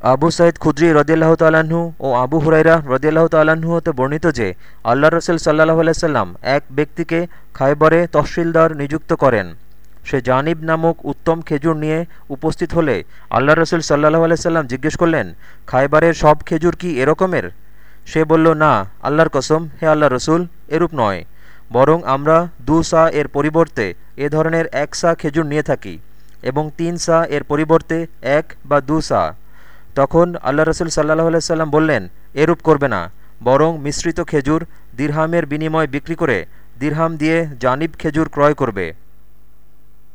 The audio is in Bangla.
আবু সাইদ খুদ্রি রদিয়াল্লাহ তাল্লাহ্ন ও আবু হুরাইরা রদিয়াল্লাহ তাল্লাহ্ন হতে বর্ণিত যে আল্লাহ রসুল সাল্লাহ আলাইসাল্লাম এক ব্যক্তিকে খাইবরে তহসিলদার নিযুক্ত করেন। সে জানিব নামক উত্তম খেজুর নিয়ে উপস্থিত হলে আল্লাহ রসুল সাল্লাহ আলাইসাল্লাম জিজ্ঞেস করলেন খাইবারের সব খেজুর কি এরকমের? সে বলল, না, আল্লাহর কসম, হে আল্লাহ রসুল, এরূপ নয়। বরং আমরা দু সা এর পরিবর্তে এ ধরনের এক সা খেজুর নিয়ে থাকি এবং তিন সা এর পরিবর্তে এক বা দু সা। তখন আল্লাহ রসুল সাল্লাহ সাল্লাম বললেন, এরূপ করবে না। বরং মিশ্রিত খেজুর, দিরহামের বিনিময় বিক্রি করে দিরহাম দিয়ে জানিব খেজুর ক্রয় করবে।